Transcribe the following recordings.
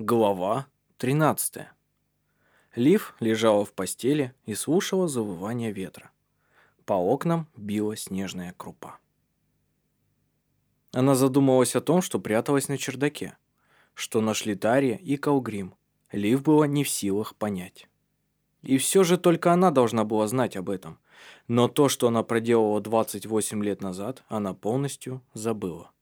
Глава 13. Лив лежала в постели и слушала завывание ветра. По окнам била снежная крупа. Она задумалась о том, что пряталась на чердаке, что нашли Тария и Калгрим. Лив была не в силах понять. И все же только она должна была знать об этом. Но то, что она проделала 28 лет назад, она полностью забыла.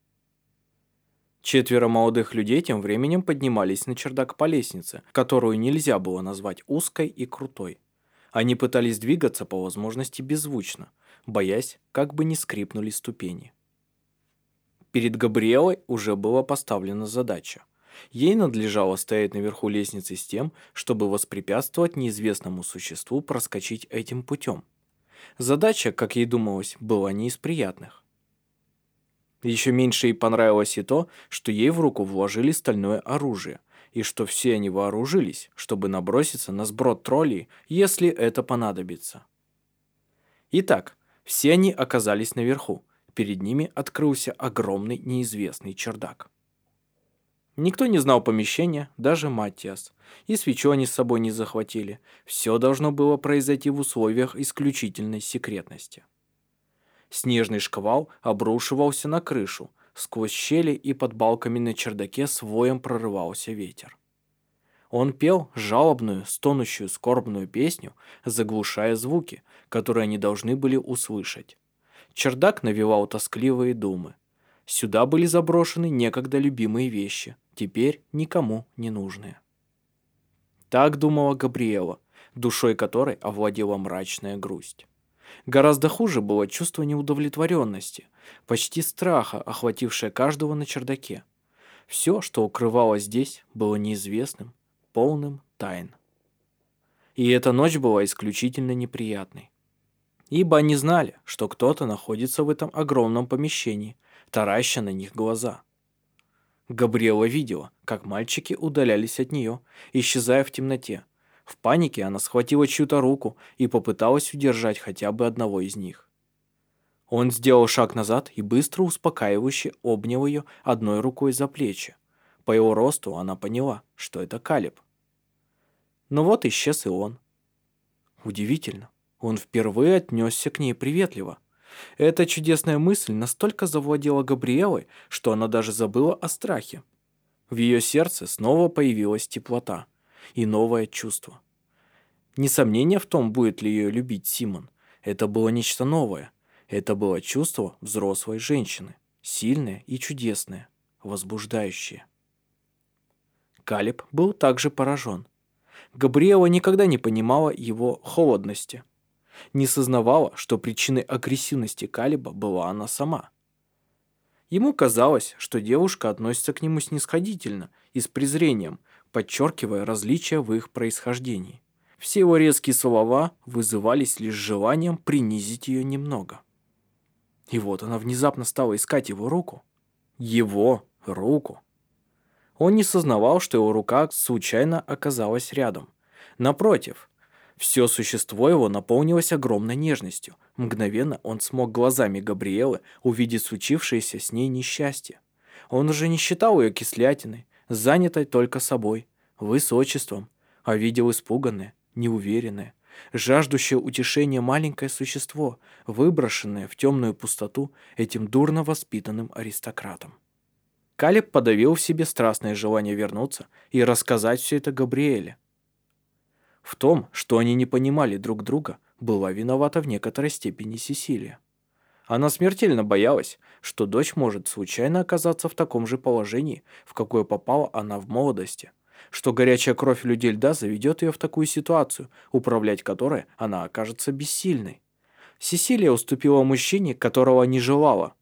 Четверо молодых людей тем временем поднимались на чердак по лестнице, которую нельзя было назвать узкой и крутой. Они пытались двигаться по возможности беззвучно, боясь, как бы не скрипнули ступени. Перед Габриэлой уже была поставлена задача. Ей надлежало стоять наверху лестницы с тем, чтобы воспрепятствовать неизвестному существу проскочить этим путем. Задача, как ей думалось, была не из приятных. Еще меньше ей понравилось и то, что ей в руку вложили стальное оружие, и что все они вооружились, чтобы наброситься на сброд троллей, если это понадобится. Итак, все они оказались наверху. Перед ними открылся огромный неизвестный чердак. Никто не знал помещения, даже Матиас. И свечу они с собой не захватили. Все должно было произойти в условиях исключительной секретности. Снежный шквал обрушивался на крышу. Сквозь щели и под балками на чердаке с воем прорывался ветер. Он пел жалобную, стонущую, скорбную песню, заглушая звуки, которые они должны были услышать. Чердак навевал тоскливые думы. Сюда были заброшены некогда любимые вещи, теперь никому не нужные. Так думала Габриэла, душой которой овладела мрачная грусть. Гораздо хуже было чувство неудовлетворенности, почти страха, охватившее каждого на чердаке. Все, что укрывалось здесь, было неизвестным, полным тайн. И эта ночь была исключительно неприятной. Ибо они знали, что кто-то находится в этом огромном помещении, тараща на них глаза. Габриэла видела, как мальчики удалялись от нее, исчезая в темноте, в панике она схватила чью-то руку и попыталась удержать хотя бы одного из них. Он сделал шаг назад и быстро успокаивающе обнял ее одной рукой за плечи. По его росту она поняла, что это Калиб. Но вот исчез и он. Удивительно, он впервые отнесся к ней приветливо. Эта чудесная мысль настолько завладела Габриэлой, что она даже забыла о страхе. В ее сердце снова появилась теплота и новое чувство. Несомнение в том, будет ли ее любить Симон. Это было нечто новое. Это было чувство взрослой женщины. Сильное и чудесное. Возбуждающее. Калиб был также поражен. Габриэла никогда не понимала его холодности. Не сознавала, что причиной агрессивности Калиба была она сама. Ему казалось, что девушка относится к нему снисходительно и с презрением, подчеркивая различия в их происхождении. Все его резкие слова вызывались лишь желанием принизить ее немного. И вот она внезапно стала искать его руку. Его руку. Он не сознавал, что его рука случайно оказалась рядом. Напротив, все существо его наполнилось огромной нежностью. Мгновенно он смог глазами Габриэлы увидеть случившееся с ней несчастье. Он уже не считал ее кислятиной, занятой только собой, высочеством, а видел испуганное, неуверенное, жаждущее утешения маленькое существо, выброшенное в темную пустоту этим дурно воспитанным аристократом. Калеб подавил в себе страстное желание вернуться и рассказать все это Габриэле. В том, что они не понимали друг друга, была виновата в некоторой степени Сесилия. Она смертельно боялась, что дочь может случайно оказаться в таком же положении, в какое попала она в молодости, что горячая кровь людей льда заведет ее в такую ситуацию, управлять которой она окажется бессильной. Сесилия уступила мужчине, которого не желала.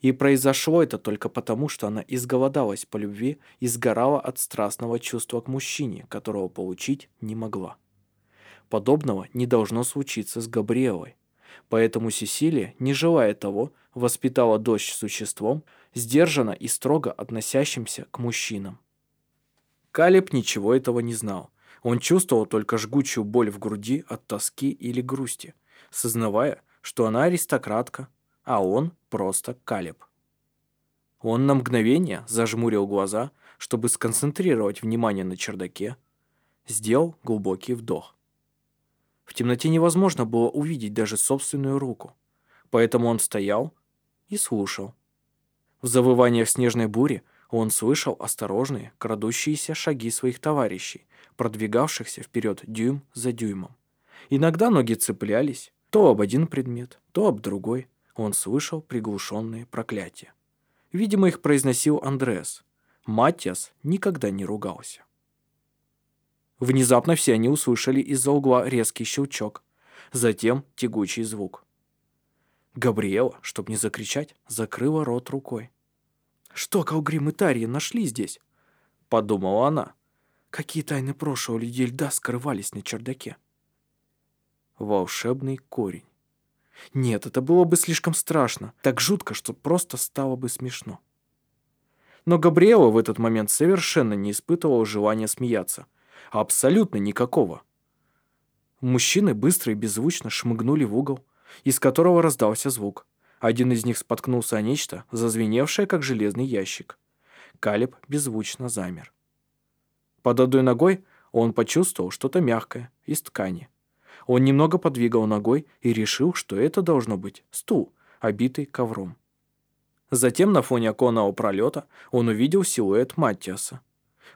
И произошло это только потому, что она изголодалась по любви и сгорала от страстного чувства к мужчине, которого получить не могла. Подобного не должно случиться с Габриэлой. Поэтому Сесилия, не желая того, воспитала дочь существом, сдержанно и строго относящимся к мужчинам. Калиб ничего этого не знал. Он чувствовал только жгучую боль в груди от тоски или грусти, сознавая, что она аристократка, а он просто Калиб. Он на мгновение зажмурил глаза, чтобы сконцентрировать внимание на чердаке, сделал глубокий вдох. В темноте невозможно было увидеть даже собственную руку, поэтому он стоял и слушал. В завываниях снежной бури он слышал осторожные, крадущиеся шаги своих товарищей, продвигавшихся вперед дюйм за дюймом. Иногда ноги цеплялись, то об один предмет, то об другой. Он слышал приглушенные проклятия. Видимо, их произносил Андреас. Матиас никогда не ругался. Внезапно все они услышали из-за угла резкий щелчок, затем тягучий звук. Габриэла, чтоб не закричать, закрыла рот рукой. «Что Калгрим и Тарья нашли здесь?» — подумала она. «Какие тайны прошлого людей льда скрывались на чердаке?» Волшебный корень. Нет, это было бы слишком страшно, так жутко, что просто стало бы смешно. Но Габриэла в этот момент совершенно не испытывала желания смеяться. Абсолютно никакого. Мужчины быстро и беззвучно шмыгнули в угол, из которого раздался звук. Один из них споткнулся о нечто, зазвеневшее, как железный ящик. Калиб беззвучно замер. Под одной ногой он почувствовал что-то мягкое, из ткани. Он немного подвигал ногой и решил, что это должно быть стул, обитый ковром. Затем на фоне оконного пролета он увидел силуэт Маттиаса.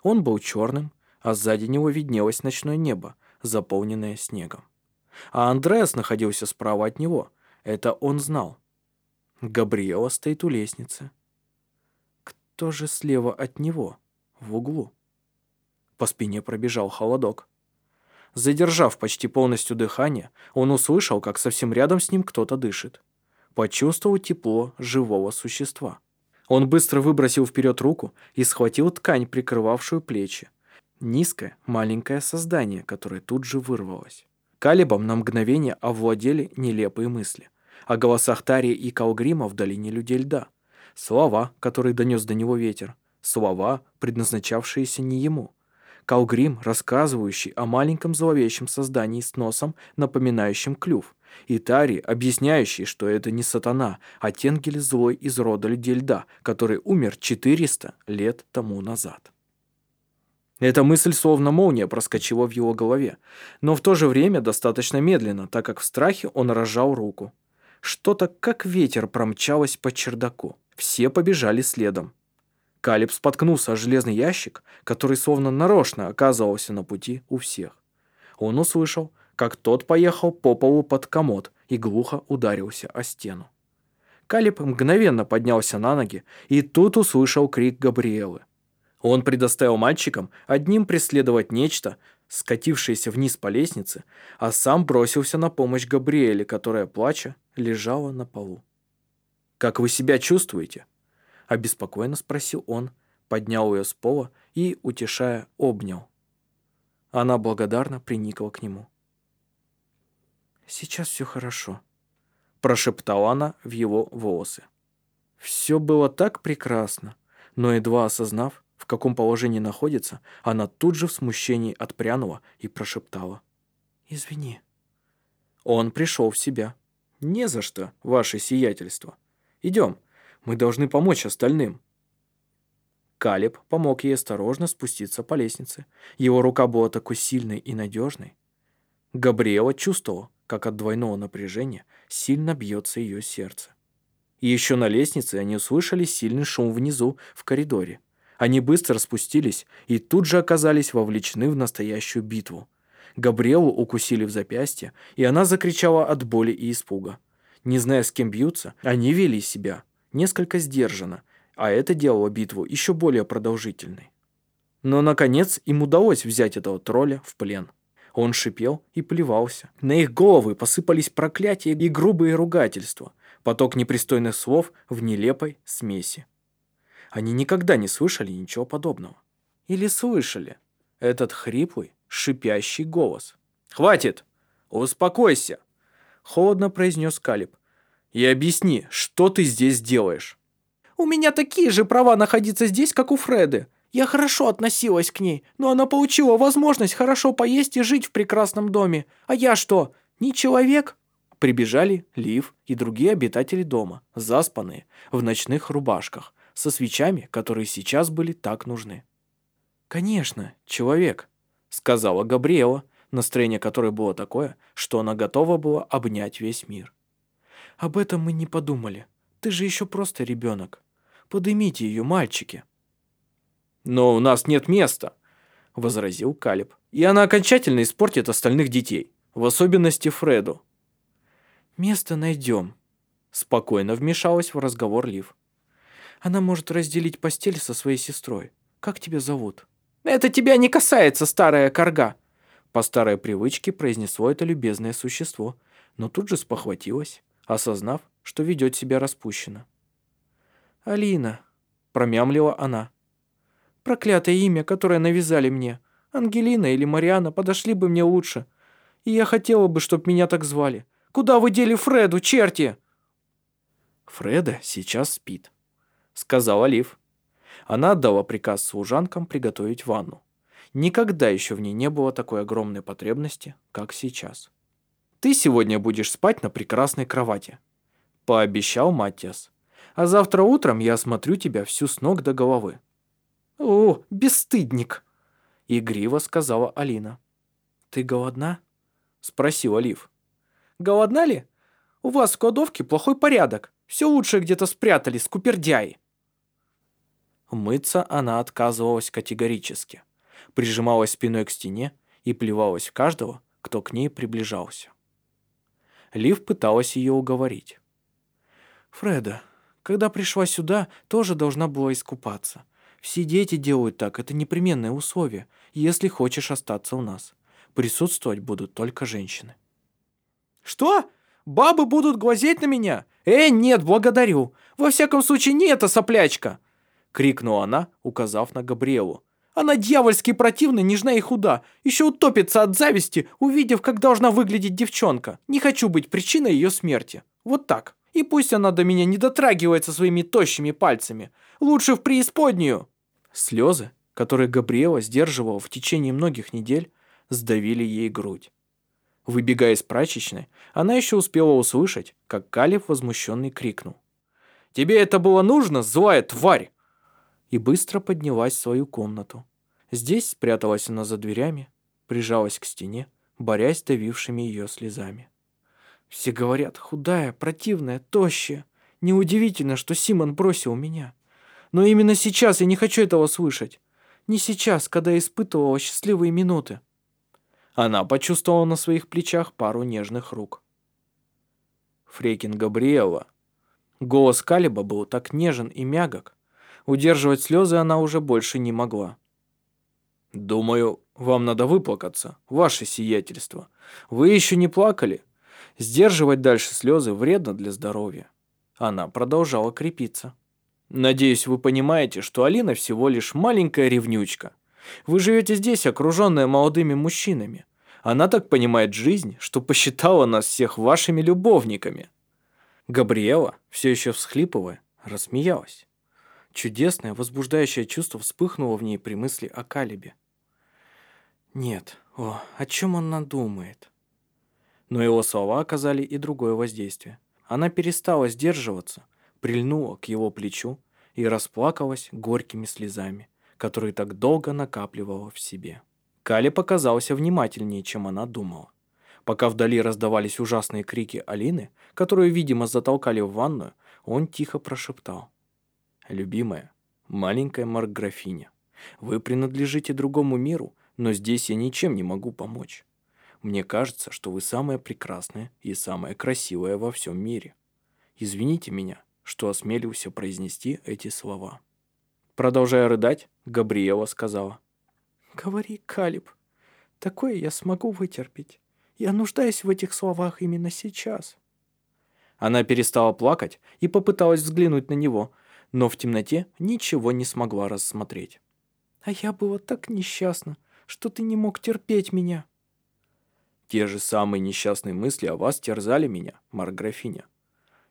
Он был черным, а сзади него виднелось ночное небо, заполненное снегом. А Андреас находился справа от него. Это он знал. Габриэла стоит у лестницы. Кто же слева от него, в углу? По спине пробежал холодок. Задержав почти полностью дыхание, он услышал, как совсем рядом с ним кто-то дышит. Почувствовал тепло живого существа. Он быстро выбросил вперед руку и схватил ткань, прикрывавшую плечи. Низкое, маленькое создание, которое тут же вырвалось. Калибом на мгновение овладели нелепые мысли. О голосах Тарии и Калгрима в долине людей льда. Слова, которые донес до него ветер. Слова, предназначавшиеся не ему. Калгрим, рассказывающий о маленьком зловещем создании с носом, напоминающим клюв, и Тари, объясняющий, что это не сатана, а Тенгель злой из рода людей льда, который умер 400 лет тому назад. Эта мысль словно молния проскочила в его голове, но в то же время достаточно медленно, так как в страхе он разжал руку. Что-то, как ветер, промчалось по чердаку. Все побежали следом. Калиб споткнулся о железный ящик, который словно нарочно оказывался на пути у всех. Он услышал, как тот поехал по полу под комод и глухо ударился о стену. Калиб мгновенно поднялся на ноги и тут услышал крик Габриэлы. Он предоставил мальчикам одним преследовать нечто, скатившееся вниз по лестнице, а сам бросился на помощь Габриэле, которая, плача, лежала на полу. «Как вы себя чувствуете?» Обеспокоенно спросил он, поднял ее с пола и, утешая, обнял. Она благодарно приникла к нему. «Сейчас все хорошо», – прошептала она в его волосы. Все было так прекрасно, но едва осознав, каком положении находится, она тут же в смущении отпрянула и прошептала. «Извини». Он пришел в себя. «Не за что, ваше сиятельство. Идем, мы должны помочь остальным». Калиб помог ей осторожно спуститься по лестнице. Его рука была такой сильной и надежной. Габриэла чувствовала, как от двойного напряжения сильно бьется ее сердце. И еще на лестнице они услышали сильный шум внизу, в коридоре. Они быстро спустились и тут же оказались вовлечены в настоящую битву. Габриэлу укусили в запястье, и она закричала от боли и испуга. Не зная, с кем бьются, они вели себя, несколько сдержанно, а это делало битву еще более продолжительной. Но, наконец, им удалось взять этого тролля в плен. Он шипел и плевался. На их головы посыпались проклятия и грубые ругательства, поток непристойных слов в нелепой смеси. Они никогда не слышали ничего подобного. Или слышали этот хриплый, шипящий голос. «Хватит! Успокойся!» Холодно произнес Калиб и объясни, что ты здесь делаешь». «У меня такие же права находиться здесь, как у Фреды. Я хорошо относилась к ней, но она получила возможность хорошо поесть и жить в прекрасном доме. А я что, не человек?» Прибежали Лив и другие обитатели дома, заспанные, в ночных рубашках, со свечами, которые сейчас были так нужны. «Конечно, человек», — сказала Габриэла, настроение которой было такое, что она готова была обнять весь мир. «Об этом мы не подумали. Ты же еще просто ребенок. Подымите ее, мальчики». «Но у нас нет места», — возразил Калиб. «И она окончательно испортит остальных детей, в особенности Фреду». «Место найдем», — спокойно вмешалась в разговор Лив. «Она может разделить постель со своей сестрой. Как тебя зовут?» «Это тебя не касается, старая корга!» По старой привычке произнесло это любезное существо, но тут же спохватилось, осознав, что ведет себя распущенно. «Алина», — промямлила она. «Проклятое имя, которое навязали мне. Ангелина или Мариана подошли бы мне лучше. И я хотела бы, чтобы меня так звали. Куда вы дели Фреду, черти?» «Фреда сейчас спит», — сказал Олив. Она отдала приказ служанкам приготовить ванну. Никогда еще в ней не было такой огромной потребности, как сейчас. «Ты сегодня будешь спать на прекрасной кровати», — пообещал Матиас. «А завтра утром я осмотрю тебя всю с ног до головы». «О, бесстыдник!» — игриво сказала Алина. «Ты голодна?» — спросил Олив. «Голодна ли? У вас в кладовке плохой порядок. Все лучшее где-то спрятали, скупердяи». Мыться она отказывалась категорически, прижималась спиной к стене и плевалась в каждого, кто к ней приближался. Лив пыталась ее уговорить. «Фреда, когда пришла сюда, тоже должна была искупаться. Все дети делают так, это непременное условие, если хочешь остаться у нас. Присутствовать будут только женщины». «Что? Бабы будут глазеть на меня? Э, нет, благодарю. Во всяком случае, не эта соплячка!» — крикнула она, указав на Габриэлу. «Она дьявольски противна, нежна и худа. Еще утопится от зависти, увидев, как должна выглядеть девчонка. Не хочу быть причиной ее смерти. Вот так. И пусть она до меня не дотрагивается своими тощими пальцами. Лучше в преисподнюю». Слезы, которые Габриэла сдерживала в течение многих недель, сдавили ей грудь. Выбегая из прачечной, она еще успела услышать, как Калиф возмущенный крикнул. «Тебе это было нужно, злая тварь? И быстро поднялась в свою комнату. Здесь спряталась она за дверями, прижалась к стене, борясь с давившими ее слезами. Все говорят, худая, противная, тощая. Неудивительно, что Симон бросил меня. Но именно сейчас я не хочу этого слышать. Не сейчас, когда я испытывала счастливые минуты. Она почувствовала на своих плечах пару нежных рук. Фрейкин Габриэла. Голос Калиба был так нежен и мягок, Удерживать слезы она уже больше не могла. «Думаю, вам надо выплакаться, ваше сиятельство. Вы еще не плакали? Сдерживать дальше слезы вредно для здоровья». Она продолжала крепиться. «Надеюсь, вы понимаете, что Алина всего лишь маленькая ревнючка. Вы живете здесь, окруженная молодыми мужчинами. Она так понимает жизнь, что посчитала нас всех вашими любовниками». Габриэла, все еще всхлипывая, рассмеялась. Чудесное, возбуждающее чувство вспыхнуло в ней при мысли о Калибе. Нет, о, о чем он надумает? Но его слова оказали и другое воздействие. Она перестала сдерживаться, прильнула к его плечу и расплакалась горькими слезами, которые так долго накапливала в себе. Кали показался внимательнее, чем она думала. Пока вдали раздавались ужасные крики Алины, которую, видимо, затолкали в ванную, он тихо прошептал. «Любимая, маленькая Марк-графиня, вы принадлежите другому миру, но здесь я ничем не могу помочь. Мне кажется, что вы самая прекрасная и самая красивая во всем мире. Извините меня, что осмелился произнести эти слова». Продолжая рыдать, Габриэла сказала. «Говори, Калиб, такое я смогу вытерпеть. Я нуждаюсь в этих словах именно сейчас». Она перестала плакать и попыталась взглянуть на него, но в темноте ничего не смогла рассмотреть. «А я была так несчастна, что ты не мог терпеть меня». «Те же самые несчастные мысли о вас терзали меня, Марграфиня.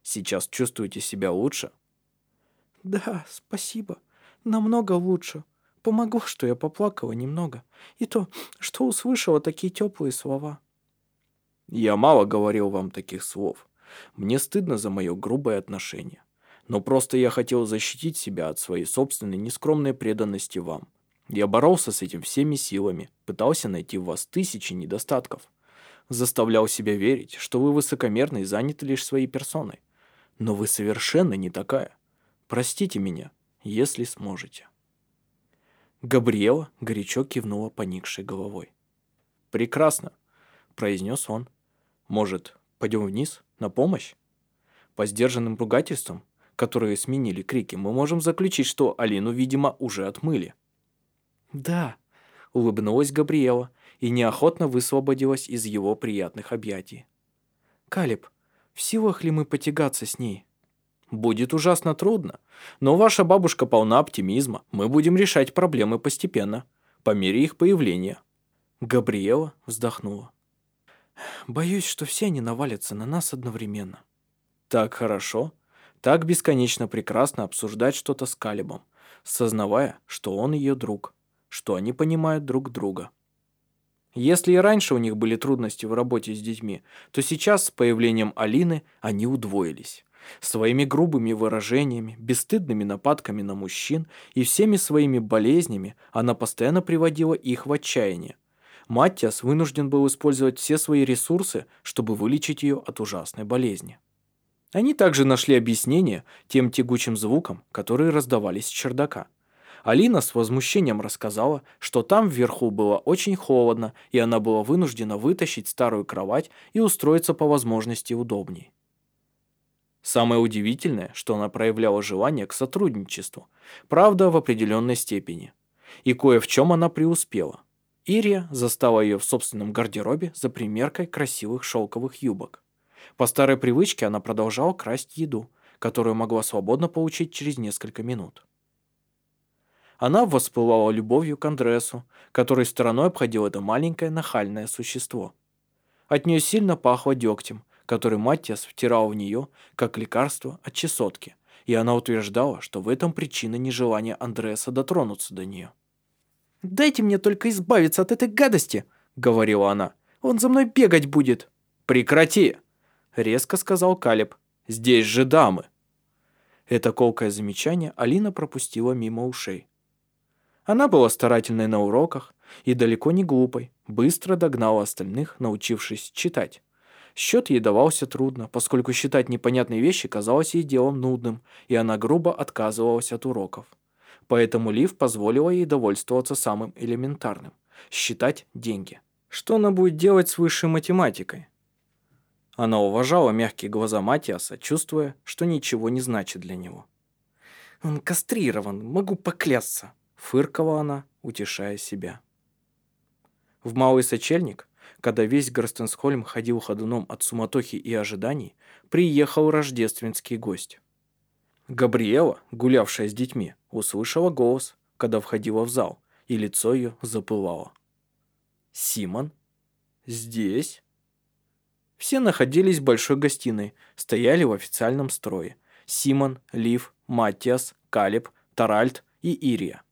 Сейчас чувствуете себя лучше?» «Да, спасибо. Намного лучше. Помогло, что я поплакала немного. И то, что услышала такие теплые слова». «Я мало говорил вам таких слов. Мне стыдно за мое грубое отношение но просто я хотел защитить себя от своей собственной нескромной преданности вам. Я боролся с этим всеми силами, пытался найти в вас тысячи недостатков. Заставлял себя верить, что вы высокомерны и заняты лишь своей персоной. Но вы совершенно не такая. Простите меня, если сможете. Габриэла горячо кивнула поникшей головой. «Прекрасно», — произнес он. «Может, пойдем вниз, на помощь?» По сдержанным ругательствам, которые сменили крики, мы можем заключить, что Алину, видимо, уже отмыли. «Да», — улыбнулась Габриэла и неохотно высвободилась из его приятных объятий. «Калиб, в силах ли мы потягаться с ней?» Будет ужасно трудно, но ваша бабушка полна оптимизма. Мы будем решать проблемы постепенно, по мере их появления». Габриэла вздохнула. «Боюсь, что все они навалятся на нас одновременно». «Так хорошо, так бесконечно прекрасно обсуждать что-то с Калибом, сознавая, что он ее друг, что они понимают друг друга». Если и раньше у них были трудности в работе с детьми, то сейчас с появлением Алины они удвоились. Своими грубыми выражениями, бесстыдными нападками на мужчин и всеми своими болезнями она постоянно приводила их в отчаяние. Маттиас вынужден был использовать все свои ресурсы, чтобы вылечить ее от ужасной болезни. Они также нашли объяснение тем тягучим звукам, которые раздавались с чердака. Алина с возмущением рассказала, что там вверху было очень холодно, и она была вынуждена вытащить старую кровать и устроиться по возможности удобнее. Самое удивительное, что она проявляла желание к сотрудничеству, правда, в определенной степени. И кое в чем она преуспела. Ирия застала ее в собственном гардеробе за примеркой красивых шелковых юбок. По старой привычке она продолжала красть еду, которую могла свободно получить через несколько минут. Она воспылала любовью к Андресу, который стороной обходил это маленькое нахальное существо. От нее сильно пахло дегтем, который Маттиас втирал в нее как лекарство от чесотки, и она утверждала, что в этом причина нежелания Андреаса дотронуться до нее. «Дайте мне только избавиться от этой гадости», — говорила она. «Он за мной бегать будет». «Прекрати!» — резко сказал Калеб. «Здесь же дамы». Это колкое замечание Алина пропустила мимо ушей. Она была старательной на уроках и далеко не глупой, быстро догнала остальных, научившись читать. Счет ей давался трудно, поскольку считать непонятные вещи казалось ей делом нудным, и она грубо отказывалась от уроков. Поэтому Лив позволила ей довольствоваться самым элементарным – считать деньги. Что она будет делать с высшей математикой? Она уважала мягкие глаза Матиаса, чувствуя, что ничего не значит для него. «Он кастрирован, могу поклясться», – фыркала она, утешая себя. В малый сочельник когда весь Горстенсхольм ходил ходуном от суматохи и ожиданий, приехал рождественский гость. Габриэла, гулявшая с детьми, услышала голос, когда входила в зал, и лицо ее запылало. «Симон? Здесь?» Все находились в большой гостиной, стояли в официальном строе. Симон, Лив, Матиас, Калиб, Таральд и Ирия.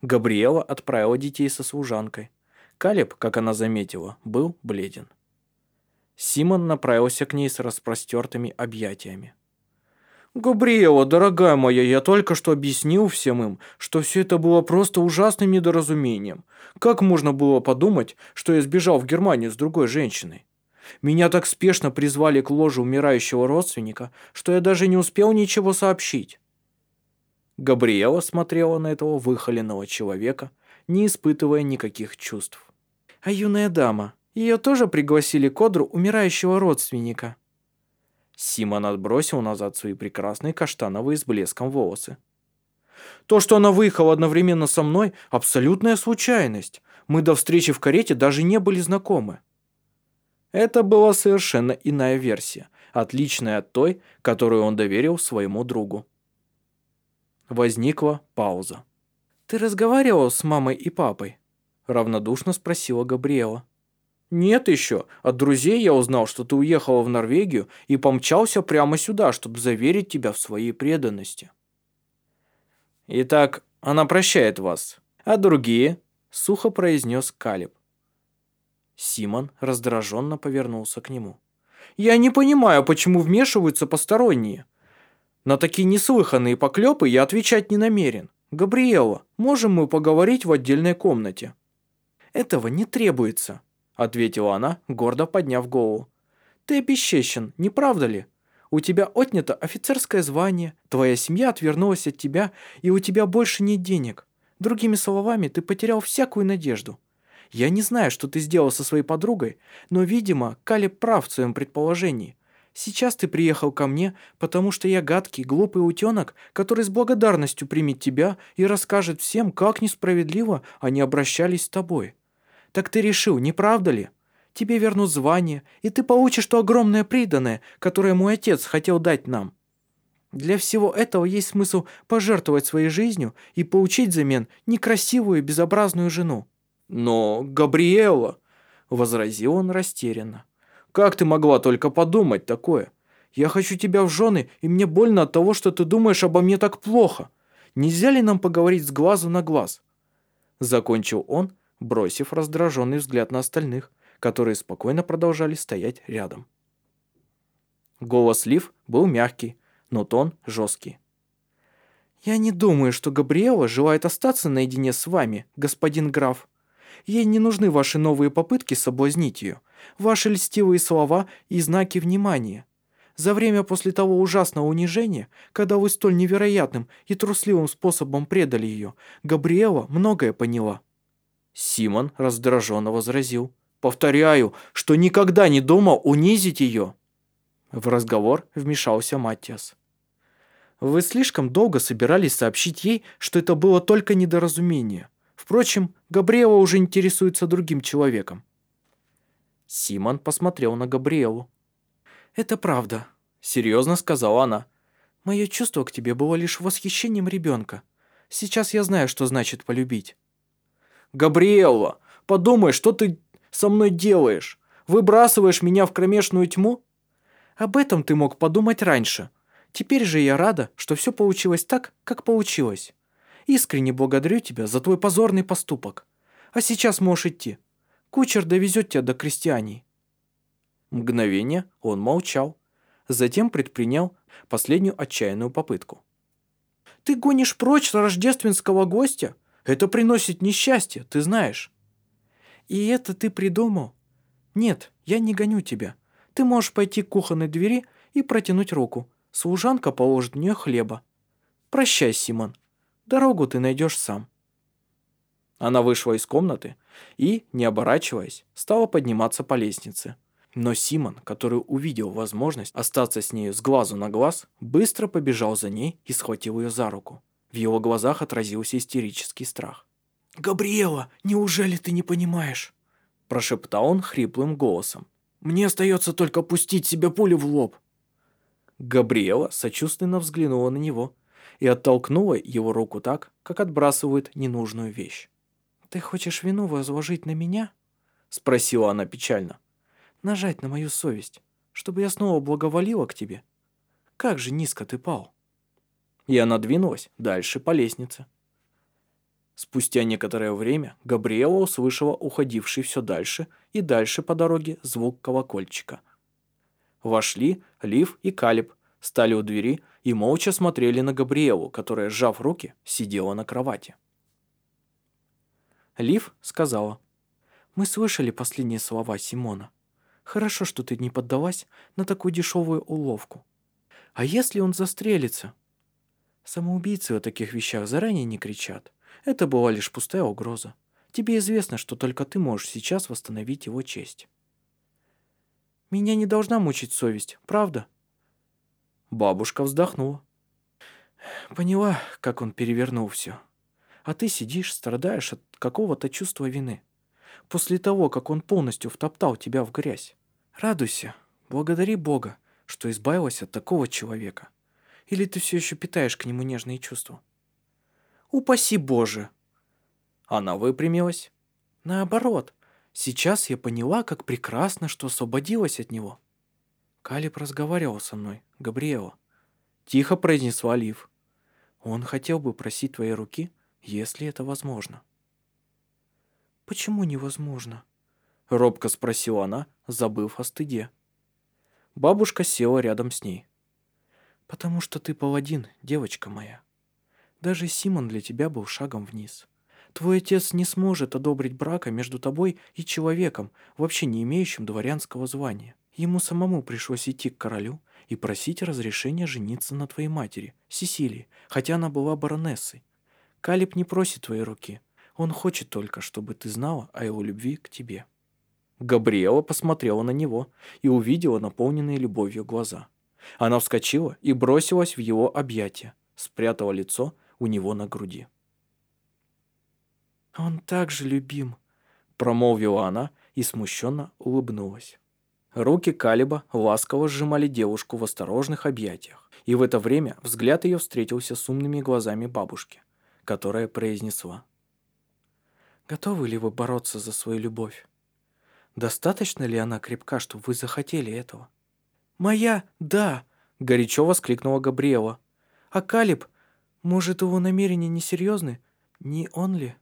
Габриэла отправила детей со служанкой, Калиб, как она заметила, был бледен. Симон направился к ней с распростертыми объятиями. «Габриэла, дорогая моя, я только что объяснил всем им, что все это было просто ужасным недоразумением. Как можно было подумать, что я сбежал в Германию с другой женщиной? Меня так спешно призвали к ложе умирающего родственника, что я даже не успел ничего сообщить». Габриэла смотрела на этого выхоленного человека, не испытывая никаких чувств. «А юная дама, ее тоже пригласили к одру умирающего родственника?» Симон отбросил назад свои прекрасные каштановые с блеском волосы. «То, что она выехала одновременно со мной, абсолютная случайность. Мы до встречи в карете даже не были знакомы». Это была совершенно иная версия, отличная от той, которую он доверил своему другу. Возникла пауза. «Ты разговаривал с мамой и папой?» Равнодушно спросила Габриэла. «Нет еще. От друзей я узнал, что ты уехала в Норвегию и помчался прямо сюда, чтобы заверить тебя в своей преданности». «Итак, она прощает вас. А другие?» — сухо произнес Калиб. Симон раздраженно повернулся к нему. «Я не понимаю, почему вмешиваются посторонние. На такие неслыханные поклепы я отвечать не намерен. «Габриэла, можем мы поговорить в отдельной комнате?» «Этого не требуется», — ответила она, гордо подняв голову. «Ты обесчещен, не правда ли? У тебя отнято офицерское звание, твоя семья отвернулась от тебя, и у тебя больше нет денег. Другими словами, ты потерял всякую надежду. Я не знаю, что ты сделал со своей подругой, но, видимо, Калеб прав в своем предположении. Сейчас ты приехал ко мне, потому что я гадкий, глупый утенок, который с благодарностью примет тебя и расскажет всем, как несправедливо они обращались с тобой. Так ты решил, не правда ли? Тебе вернут звание, и ты получишь то огромное приданое, которое мой отец хотел дать нам. Для всего этого есть смысл пожертвовать своей жизнью и получить взамен некрасивую и безобразную жену. «Но, Габриэла!» — возразил он растерянно. «Как ты могла только подумать такое? Я хочу тебя в жены, и мне больно от того, что ты думаешь обо мне так плохо. Нельзя ли нам поговорить с глазу на глаз?» Закончил он, бросив раздраженный взгляд на остальных, которые спокойно продолжали стоять рядом. Голос Лив был мягкий, но тон жесткий. «Я не думаю, что Габриэла желает остаться наедине с вами, господин граф. Ей не нужны ваши новые попытки соблазнить ее, ваши льстивые слова и знаки внимания. За время после того ужасного унижения, когда вы столь невероятным и трусливым способом предали ее, Габриэла многое поняла». Симон раздраженно возразил. «Повторяю, что никогда не думал унизить ее». В разговор вмешался Матиас. «Вы слишком долго собирались сообщить ей, что это было только недоразумение. Впрочем, Габриэла уже интересуется другим человеком». Симон посмотрел на Габриэлу. «Это правда», — серьезно сказала она. «Мое чувство к тебе было лишь восхищением ребенка. Сейчас я знаю, что значит полюбить». «Габриэлла, подумай, что ты со мной делаешь? Выбрасываешь меня в кромешную тьму?» «Об этом ты мог подумать раньше. Теперь же я рада, что все получилось так, как получилось. Искренне благодарю тебя за твой позорный поступок. А сейчас можешь идти. Кучер довезет тебя до крестьяний». Мгновение он молчал. Затем предпринял последнюю отчаянную попытку. «Ты гонишь прочь рождественского гостя? Это приносит несчастье, ты знаешь». «И это ты придумал?» «Нет, я не гоню тебя. Ты можешь пойти к кухонной двери и протянуть руку. Служанка положит в нее хлеба. Прощай, Симон. Дорогу ты найдешь сам». Она вышла из комнаты и, не оборачиваясь, стала подниматься по лестнице. Но Симон, который увидел возможность остаться с нею с глазу на глаз, быстро побежал за ней и схватил ее за руку. В его глазах отразился истерический страх. «Габриэла, неужели ты не понимаешь?» Прошептал он хриплым голосом. «Мне остается только пустить себе пулю в лоб». Габриэла сочувственно взглянула на него и оттолкнула его руку так, как отбрасывают ненужную вещь. «Ты хочешь вину возложить на меня?» Спросила она печально. «Нажать на мою совесть, чтобы я снова благоволила к тебе? Как же низко ты пал!» И она двинулась дальше по лестнице. Спустя некоторое время Габриэла услышала уходивший все дальше и дальше по дороге звук колокольчика. Вошли Лив и Калиб, стали у двери и молча смотрели на Габриэлу, которая, сжав руки, сидела на кровати. Лив сказала, «Мы слышали последние слова Симона. Хорошо, что ты не поддалась на такую дешевую уловку. А если он застрелится?» Самоубийцы о таких вещах заранее не кричат. Это была лишь пустая угроза. Тебе известно, что только ты можешь сейчас восстановить его честь. Меня не должна мучить совесть, правда? Бабушка вздохнула. Поняла, как он перевернул все. А ты сидишь, страдаешь от какого-то чувства вины. После того, как он полностью втоптал тебя в грязь. Радуйся, благодари Бога, что избавилась от такого человека. Или ты все еще питаешь к нему нежные чувства? Упаси Боже!» Она выпрямилась. «Наоборот, сейчас я поняла, как прекрасно, что освободилась от него». Калиб разговаривал со мной, Габриэла. Тихо произнесла Лив. «Он хотел бы просить твоей руки, если это возможно». «Почему невозможно?» Робко спросила она, забыв о стыде. Бабушка села рядом с ней. «Потому что ты паладин, девочка моя. Даже Симон для тебя был шагом вниз. Твой отец не сможет одобрить брака между тобой и человеком, вообще не имеющим дворянского звания. Ему самому пришлось идти к королю и просить разрешения жениться на твоей матери, Сесилии, хотя она была баронессой. Калиб не просит твоей руки. Он хочет только, чтобы ты знала о его любви к тебе». Габриэла посмотрела на него и увидела наполненные любовью глаза. Она вскочила и бросилась в его объятия, спрятала лицо у него на груди. «Он так же любим», — промолвила она и смущенно улыбнулась. Руки Калиба ласково сжимали девушку в осторожных объятиях, и в это время взгляд ее встретился с умными глазами бабушки, которая произнесла. «Готовы ли вы бороться за свою любовь? Достаточно ли она крепка, чтобы вы захотели этого?» «Моя, да!» — горячо воскликнула Габриэла. «А Калиб, может, его намерения несерьезны? Не он ли?»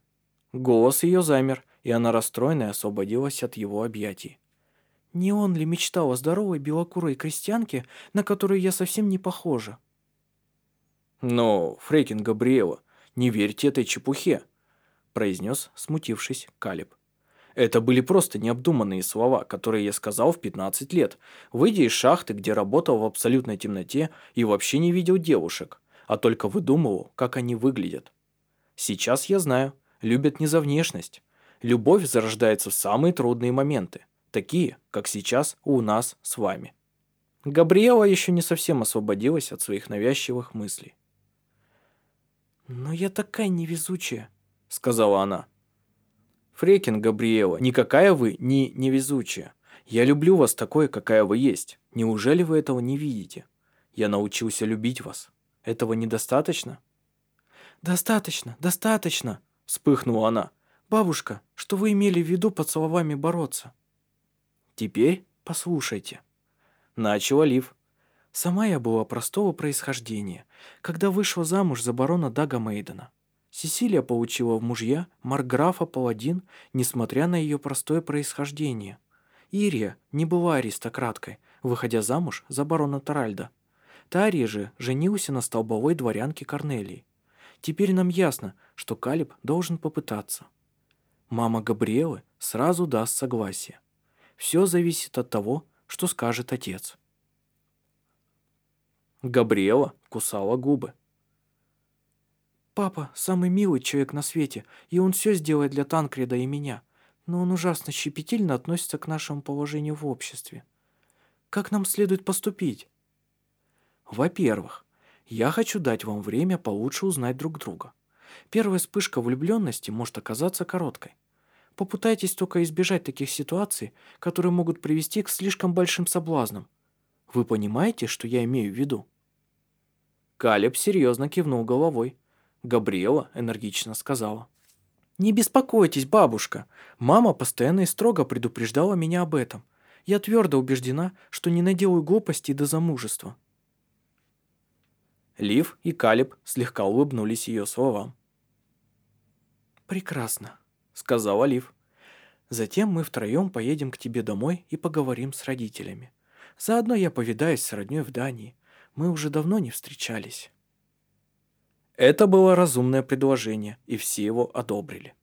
Голос ее замер, и она расстроенная освободилась от его объятий. Не он ли мечтал о здоровой белокурой крестьянке, на которую я совсем не похожа? Но, Фрейкин Габриэла, не верьте этой чепухе, произнес, смутившись, Калиб. Это были просто необдуманные слова, которые я сказал в 15 лет, выйдя из шахты, где работал в абсолютной темноте и вообще не видел девушек, а только выдумывал, как они выглядят. Сейчас я знаю, любят не за внешность. Любовь зарождается в самые трудные моменты такие, как сейчас у нас с вами. Габриэла еще не совсем освободилась от своих навязчивых мыслей. «Но я такая невезучая», — сказала она. «Фрекин, Габриэла, никакая вы не невезучая. Я люблю вас такой, какая вы есть. Неужели вы этого не видите? Я научился любить вас. Этого недостаточно?» «Достаточно, достаточно», — вспыхнула она. «Бабушка, что вы имели в виду под словами бороться?» Теперь послушайте. Начал Олив. Сама я была простого происхождения, когда вышла замуж за барона Дага Мейдена. Сесилия получила в мужья Марграфа Паладин, несмотря на ее простое происхождение. Ирия не была аристократкой, выходя замуж за барона Таральда. Тария же женился на столбовой дворянке Корнелии. Теперь нам ясно, что Калиб должен попытаться. Мама Габриэлы сразу даст согласие. Все зависит от того, что скажет отец. Габриэла кусала губы. «Папа – самый милый человек на свете, и он все сделает для Танкреда и меня, но он ужасно щепетильно относится к нашему положению в обществе. Как нам следует поступить?» «Во-первых, я хочу дать вам время получше узнать друг друга. Первая вспышка влюбленности может оказаться короткой. Попытайтесь только избежать таких ситуаций, которые могут привести к слишком большим соблазнам. Вы понимаете, что я имею в виду?» Калеб серьезно кивнул головой. Габриэла энергично сказала. «Не беспокойтесь, бабушка. Мама постоянно и строго предупреждала меня об этом. Я твердо убеждена, что не наделаю глупостей до замужества». Лив и Калиб слегка улыбнулись ее словам. «Прекрасно», — сказал Олив. «Затем мы втроем поедем к тебе домой и поговорим с родителями. Заодно я повидаюсь с роднёй в Дании. Мы уже давно не встречались». Это было разумное предложение, и все его одобрили.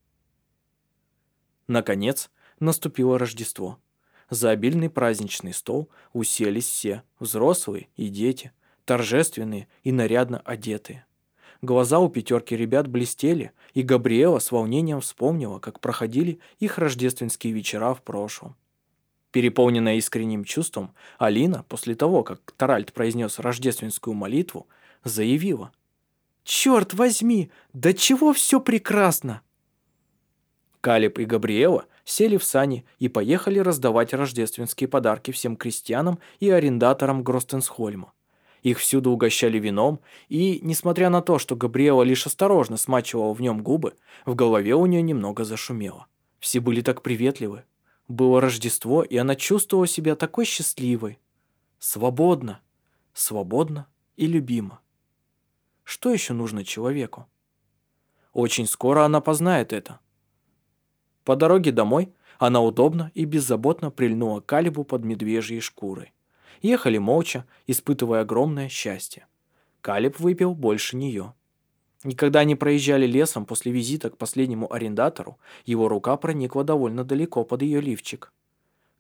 Наконец, наступило Рождество. За обильный праздничный стол уселись все, взрослые и дети, торжественные и нарядно одетые. Глаза у пятерки ребят блестели, и Габриэла с волнением вспомнила, как проходили их рождественские вечера в прошлом. Переполненная искренним чувством, Алина, после того, как Таральд произнес рождественскую молитву, заявила. «Черт возьми, да чего все прекрасно!» Калиб и Габриэла сели в сани и поехали раздавать рождественские подарки всем крестьянам и арендаторам Гростенсхольма. Их всюду угощали вином, и, несмотря на то, что Габриэла лишь осторожно смачивала в нем губы, в голове у нее немного зашумело. Все были так приветливы. Было Рождество, и она чувствовала себя такой счастливой. Свободно, свободно и любима. Что еще нужно человеку? Очень скоро она познает это. По дороге домой она удобно и беззаботно прильнула Калибу под медвежьей шкурой. Ехали молча, испытывая огромное счастье. Калиб выпил больше нее. И когда они проезжали лесом после визита к последнему арендатору, его рука проникла довольно далеко под ее лифчик.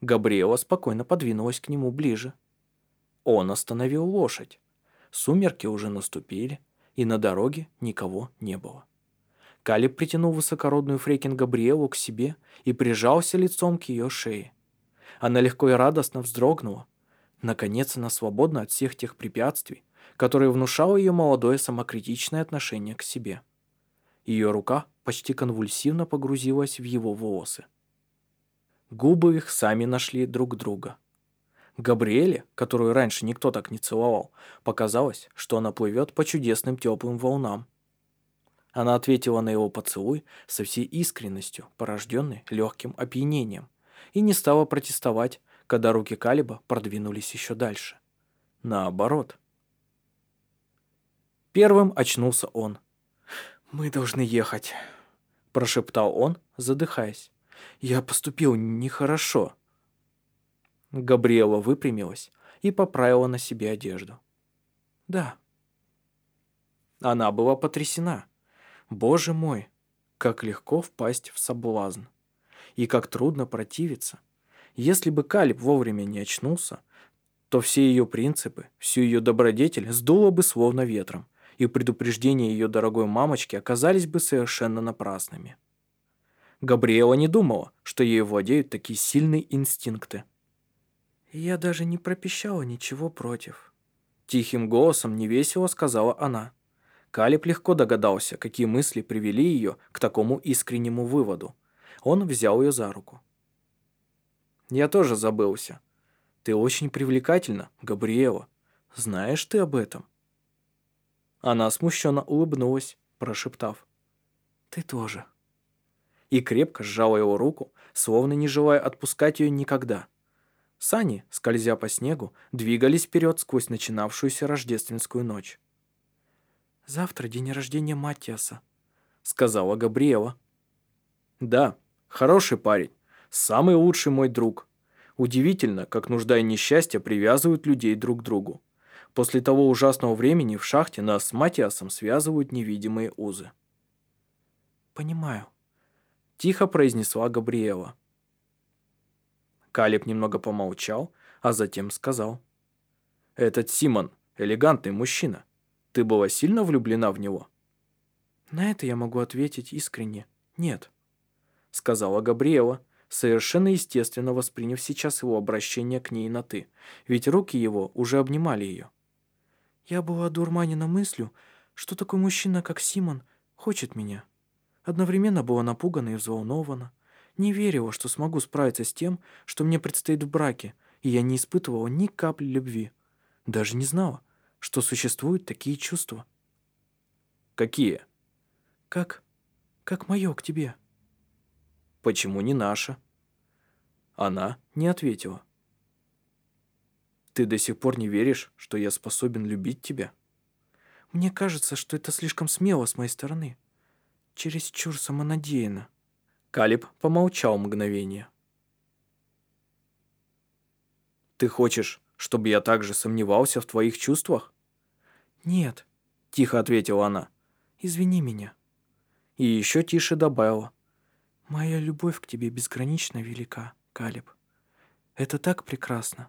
Габриэла спокойно подвинулась к нему ближе. Он остановил лошадь. Сумерки уже наступили, и на дороге никого не было. Калиб притянул высокородную Фрейкин Габриэлу к себе и прижался лицом к ее шее. Она легко и радостно вздрогнула. Наконец она свободна от всех тех препятствий, которые внушало ее молодое самокритичное отношение к себе. Ее рука почти конвульсивно погрузилась в его волосы. Губы их сами нашли друг друга. Габриэле, которую раньше никто так не целовал, показалось, что она плывет по чудесным теплым волнам. Она ответила на его поцелуй со всей искренностью, порожденной легким опьянением, и не стала протестовать, когда руки Калиба продвинулись еще дальше. Наоборот. Первым очнулся он. «Мы должны ехать», – прошептал он, задыхаясь. «Я поступил нехорошо». Габриэла выпрямилась и поправила на себе одежду. «Да». Она была потрясена. Боже мой, как легко впасть в соблазн. И как трудно противиться. Если бы Калиб вовремя не очнулся, то все ее принципы, всю ее добродетель сдуло бы словно ветром, и предупреждения ее дорогой мамочки оказались бы совершенно напрасными. Габриэла не думала, что ей владеют такие сильные инстинкты. «Я даже не пропищала ничего против», – тихим голосом невесело сказала она. Калиб легко догадался, какие мысли привели ее к такому искреннему выводу. Он взял ее за руку. «Я тоже забылся. Ты очень привлекательна, Габриэла. Знаешь ты об этом?» Она смущенно улыбнулась, прошептав. «Ты тоже». И крепко сжала его руку, словно не желая отпускать ее никогда. Сани, скользя по снегу, двигались вперед сквозь начинавшуюся рождественскую ночь. «Завтра день рождения Матиаса», — сказала Габриэла. «Да, хороший парень, самый лучший мой друг. Удивительно, как нужда и несчастье привязывают людей друг к другу. После того ужасного времени в шахте нас с Матиасом связывают невидимые узы». «Понимаю», — тихо произнесла Габриэла. Калиб немного помолчал, а затем сказал. «Этот Симон — элегантный мужчина. Ты была сильно влюблена в него?» «На это я могу ответить искренне. Нет», — сказала Габриэла, совершенно естественно восприняв сейчас его обращение к ней на «ты», ведь руки его уже обнимали ее. «Я была одурманена мыслью, что такой мужчина, как Симон, хочет меня. Одновременно была напугана и взволнована. Не верила, что смогу справиться с тем, что мне предстоит в браке, и я не испытывала ни капли любви. Даже не знала, что существуют такие чувства. Какие? Как... как мое к тебе. Почему не наше? Она не ответила. Ты до сих пор не веришь, что я способен любить тебя? Мне кажется, что это слишком смело с моей стороны. Чересчур самонадеянно. Калиб помолчал мгновение. Ты хочешь, чтобы я также сомневался в твоих чувствах?» «Нет», — тихо ответила она. «Извини меня». И еще тише добавила. «Моя любовь к тебе безгранично велика, Калиб. Это так прекрасно».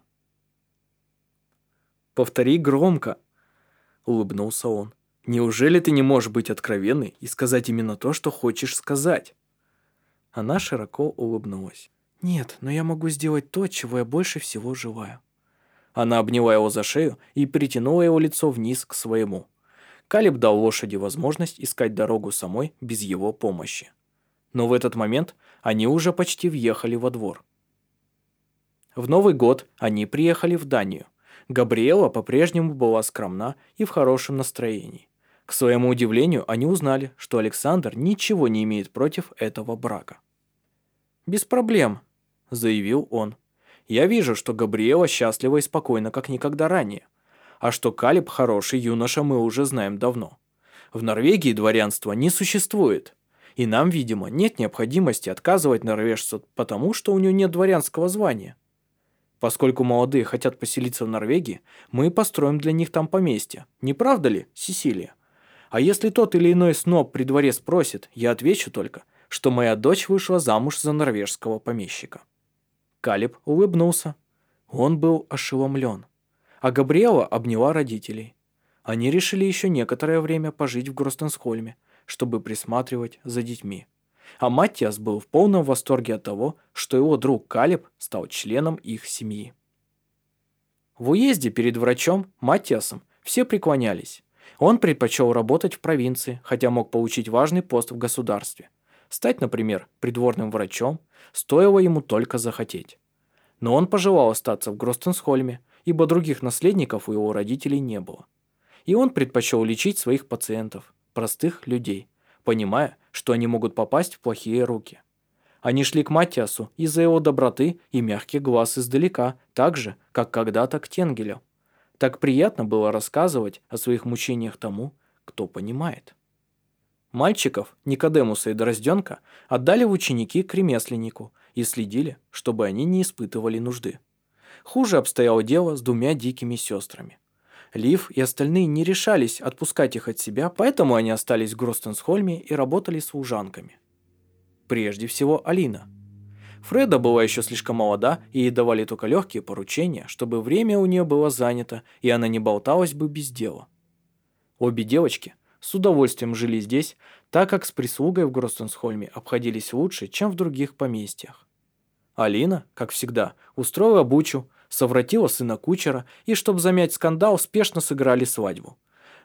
«Повтори громко», — улыбнулся он. «Неужели ты не можешь быть откровенной и сказать именно то, что хочешь сказать?» Она широко улыбнулась. «Нет, но я могу сделать то, чего я больше всего желаю». Она обняла его за шею и притянула его лицо вниз к своему. Калиб дал лошади возможность искать дорогу самой без его помощи. Но в этот момент они уже почти въехали во двор. В Новый год они приехали в Данию. Габриэла по-прежнему была скромна и в хорошем настроении. К своему удивлению, они узнали, что Александр ничего не имеет против этого брака. «Без проблем», – заявил он. Я вижу, что Габриэла счастлива и спокойна, как никогда ранее. А что Калиб хороший юноша, мы уже знаем давно. В Норвегии дворянства не существует. И нам, видимо, нет необходимости отказывать норвежцу, потому что у него нет дворянского звания. Поскольку молодые хотят поселиться в Норвегии, мы построим для них там поместье. Не правда ли, Сесилия? А если тот или иной сноб при дворе спросит, я отвечу только, что моя дочь вышла замуж за норвежского помещика. Калиб улыбнулся. Он был ошеломлен. А Габриэла обняла родителей. Они решили еще некоторое время пожить в Гростенсхольме, чтобы присматривать за детьми. А Маттиас был в полном восторге от того, что его друг Калиб стал членом их семьи. В уезде перед врачом Маттиасом все преклонялись. Он предпочел работать в провинции, хотя мог получить важный пост в государстве. Стать, например, придворным врачом стоило ему только захотеть. Но он пожелал остаться в Гростенсхольме, ибо других наследников у его родителей не было. И он предпочел лечить своих пациентов, простых людей, понимая, что они могут попасть в плохие руки. Они шли к Матиасу из-за его доброты и мягких глаз издалека, так же, как когда-то к Тенгелю. Так приятно было рассказывать о своих мучениях тому, кто понимает. Мальчиков, Никодемуса и Дрозденка, отдали в ученики к ремесленнику и следили, чтобы они не испытывали нужды. Хуже обстояло дело с двумя дикими сестрами. Лив и остальные не решались отпускать их от себя, поэтому они остались в Гростенсхольме и работали с служанками. Прежде всего Алина – Фреда была еще слишком молода, и ей давали только легкие поручения, чтобы время у нее было занято, и она не болталась бы без дела. Обе девочки с удовольствием жили здесь, так как с прислугой в Гростенсхольме обходились лучше, чем в других поместьях. Алина, как всегда, устроила бучу, совратила сына кучера, и, чтобы замять скандал, спешно сыграли свадьбу.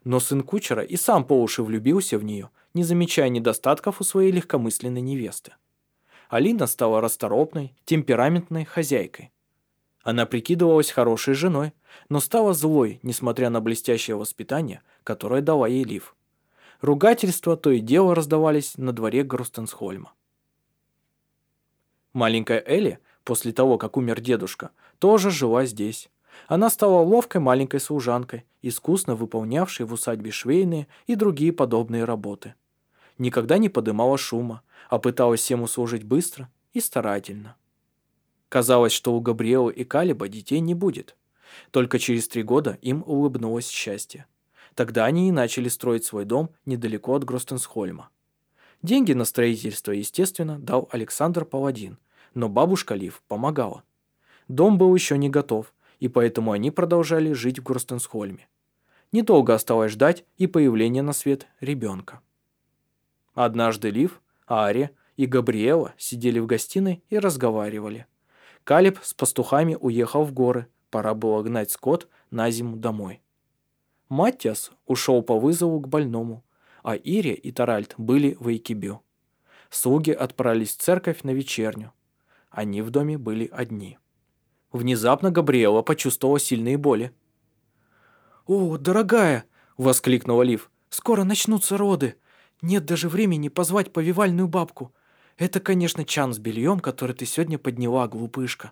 Но сын кучера и сам по уши влюбился в нее, не замечая недостатков у своей легкомысленной невесты. Алина стала расторопной, темпераментной хозяйкой. Она прикидывалась хорошей женой, но стала злой, несмотря на блестящее воспитание, которое дала ей Лив. Ругательства то и дело раздавались на дворе Грустенсхольма. Маленькая Элли, после того, как умер дедушка, тоже жила здесь. Она стала ловкой маленькой служанкой, искусно выполнявшей в усадьбе швейные и другие подобные работы. Никогда не подымала шума, а пыталась всем услужить быстро и старательно. Казалось, что у Габриэлы и Калиба детей не будет. Только через три года им улыбнулось счастье. Тогда они и начали строить свой дом недалеко от Гростенсхольма. Деньги на строительство, естественно, дал Александр Паладин, но бабушка Лив помогала. Дом был еще не готов, и поэтому они продолжали жить в Гростенсхольме. Недолго осталось ждать и появления на свет ребенка. Однажды Лив Ари и Габриэла сидели в гостиной и разговаривали. Калиб с пастухами уехал в горы, пора было гнать скот на зиму домой. Маттиас ушел по вызову к больному, а Ире и Таральд были в Эйкибю. Слуги отправились в церковь на вечерню. Они в доме были одни. Внезапно Габриэла почувствовала сильные боли. «О, дорогая!» — воскликнула Лив. «Скоро начнутся роды. Нет даже времени позвать повивальную бабку. Это, конечно, чан с бельем, который ты сегодня подняла, глупышка.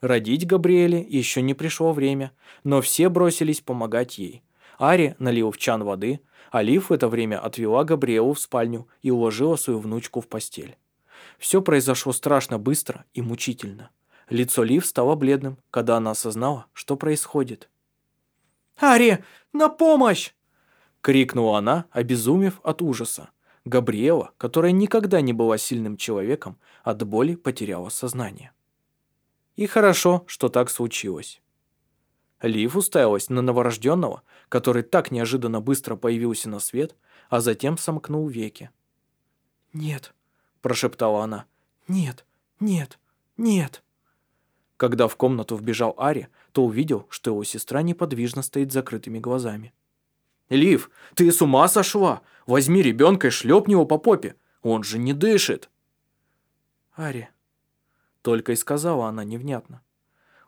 Родить Габриэле еще не пришло время, но все бросились помогать ей. Ари налил в чан воды, а Лив в это время отвела Габриэлу в спальню и уложила свою внучку в постель. Все произошло страшно быстро и мучительно. Лицо Лив стало бледным, когда она осознала, что происходит. «Ари, на помощь!» — крикнула она, обезумев от ужаса. Габриэла, которая никогда не была сильным человеком, от боли потеряла сознание. И хорошо, что так случилось. Лив уставилась на новорожденного, который так неожиданно быстро появился на свет, а затем сомкнул веки. «Нет», – прошептала она, – «нет, нет, нет». Когда в комнату вбежал Ари, то увидел, что его сестра неподвижно стоит с закрытыми глазами. «Лив, ты с ума сошла? Возьми ребенка и шлепни его по попе. Он же не дышит!» «Ари», — только и сказала она невнятно.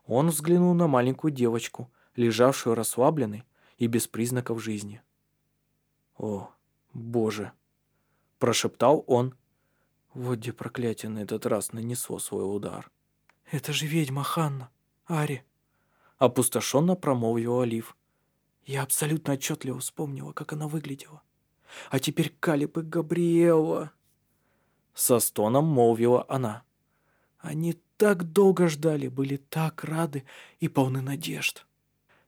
Он взглянул на маленькую девочку, лежавшую расслабленной и без признаков жизни. «О, Боже!» – прошептал он. Вот где проклятие на этот раз нанесло свой удар. «Это же ведьма Ханна, Ари!» – опустошенно промолвил Олив. Я абсолютно отчетливо вспомнила, как она выглядела. А теперь Калиб и Габриэла. Со стоном молвила она. Они так долго ждали, были так рады и полны надежд.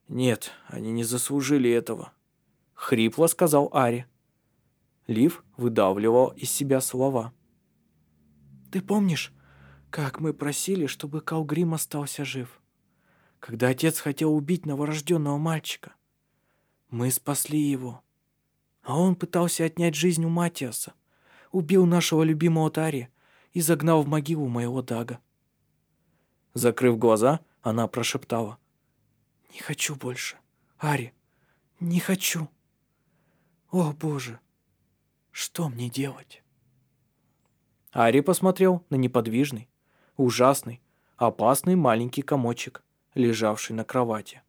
Нет, они не заслужили этого. Хрипло сказал Ари. Лив выдавливал из себя слова. «Ты помнишь, как мы просили, чтобы Калгрим остался жив? Когда отец хотел убить новорожденного мальчика. Мы спасли его. А он пытался отнять жизнь у Матиаса, убил нашего любимого Тари и загнал в могилу моего Дага. Закрыв глаза, она прошептала. «Не хочу больше. Ари, не хочу. О, Боже, что мне делать?» Ари посмотрел на неподвижный, ужасный, опасный маленький комочек, лежавший на кровати.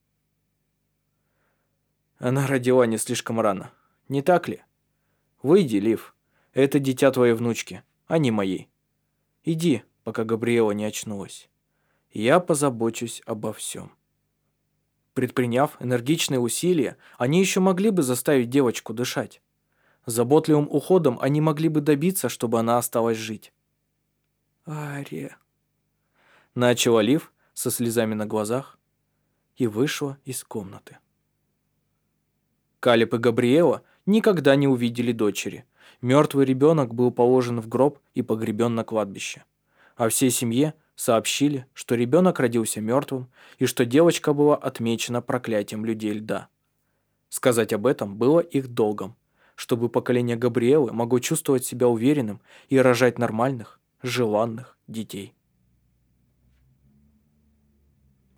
Она родила не слишком рано, не так ли? Выйди, Лив. Это дитя твоей внучки, а не моей. Иди, пока Габриэла не очнулась. Я позабочусь обо всем. Предприняв энергичные усилия, они еще могли бы заставить девочку дышать. Заботливым уходом они могли бы добиться, чтобы она осталась жить. «Ария», — начала Лив со слезами на глазах и вышла из комнаты. Калиб и Габриэла никогда не увидели дочери. Мертвый ребенок был положен в гроб и погребен на кладбище. А всей семье сообщили, что ребенок родился мертвым и что девочка была отмечена проклятием людей льда. Сказать об этом было их долгом, чтобы поколение Габриэлы могло чувствовать себя уверенным и рожать нормальных, желанных детей.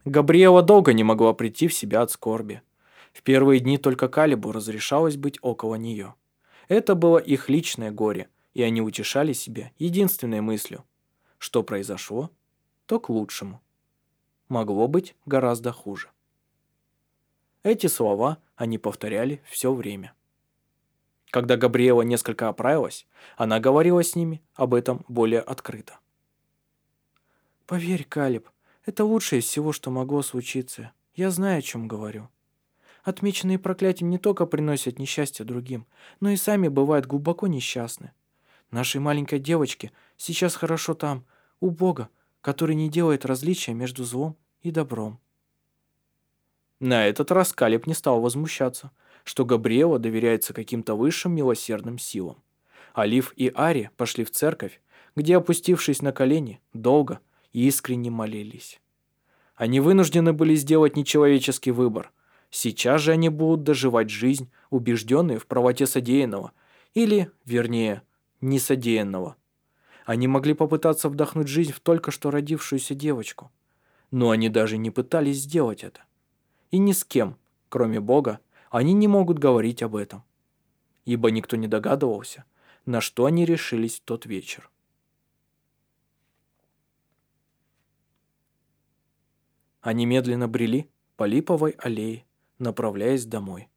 Габриэла долго не могла прийти в себя от скорби. В первые дни только Калибу разрешалось быть около нее. Это было их личное горе, и они утешали себя единственной мыслью. Что произошло, то к лучшему. Могло быть гораздо хуже. Эти слова они повторяли все время. Когда Габриэла несколько оправилась, она говорила с ними об этом более открыто. «Поверь, Калиб, это лучшее из всего, что могло случиться. Я знаю, о чем говорю. Отмеченные проклятием не только приносят несчастье другим, но и сами бывают глубоко несчастны. Нашей маленькой девочке сейчас хорошо там, у Бога, который не делает различия между злом и добром. На этот раз Калиб не стал возмущаться, что Габриэла доверяется каким-то высшим милосердным силам. Алиф и Ари пошли в церковь, где, опустившись на колени, долго и искренне молились. Они вынуждены были сделать нечеловеческий выбор – Сейчас же они будут доживать жизнь, убежденные в правоте содеянного, или, вернее, несодеянного. Они могли попытаться вдохнуть жизнь в только что родившуюся девочку, но они даже не пытались сделать это. И ни с кем, кроме Бога, они не могут говорить об этом, ибо никто не догадывался, на что они решились в тот вечер. Они медленно брели по липовой аллее, направляясь домой.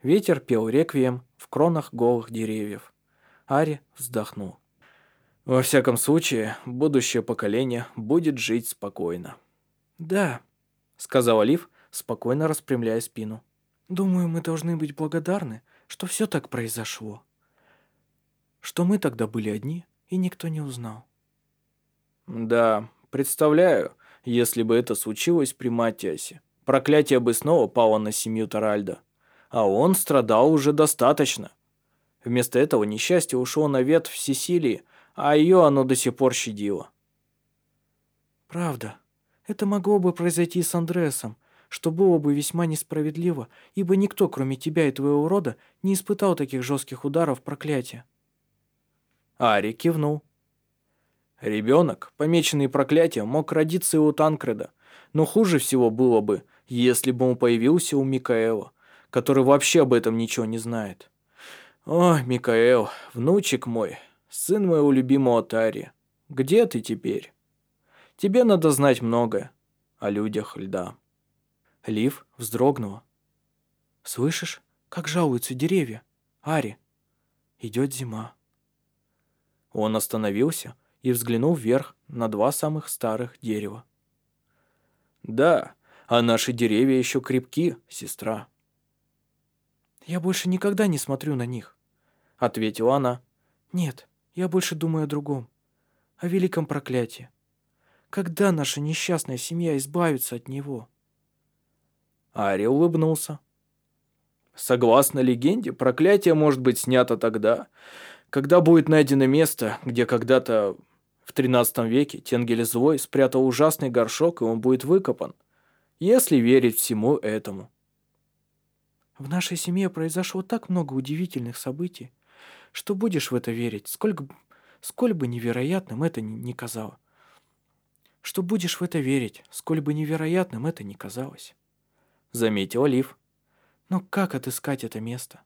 Ветер пел реквием в кронах голых деревьев. Ари вздохнул. Во всяком случае, будущее поколение будет жить спокойно. «Да», — сказал Олив, спокойно распрямляя спину. «Думаю, мы должны быть благодарны, что все так произошло. Что мы тогда были одни, и никто не узнал». «Да, представляю, если бы это случилось при Матиасе. Проклятие бы снова пало на семью Таральда. А он страдал уже достаточно. Вместо этого несчастье ушло на ветвь в Сесилии, а ее оно до сих пор щадило. «Правда. Это могло бы произойти с Андресом, что было бы весьма несправедливо, ибо никто, кроме тебя и твоего рода, не испытал таких жестких ударов проклятия». Ари кивнул. Ребенок, помеченный проклятием, мог родиться и у Танкреда, но хуже всего было бы, если бы он появился у Микаэла, который вообще об этом ничего не знает. О, Микаэл, внучек мой, сын моего любимого Тари, где ты теперь? Тебе надо знать многое о людях льда. Лив вздрогнула. «Слышишь, как жалуются деревья? Ари, идет зима». Он остановился и взглянул вверх на два самых старых дерева. «Да, а наши деревья еще крепки, сестра». «Я больше никогда не смотрю на них», — ответила она. «Нет, я больше думаю о другом, о великом проклятии. Когда наша несчастная семья избавится от него?» Ари улыбнулся. Согласно легенде, проклятие может быть снято тогда, когда будет найдено место, где когда-то в 13 веке Тенгель Злой спрятал ужасный горшок, и он будет выкопан, если верить всему этому. В нашей семье произошло так много удивительных событий, что будешь в это верить, сколько, сколь бы невероятным это ни казалось. Что будешь в это верить, сколь бы невероятным это ни казалось. Заметил Олив. Но как отыскать это место?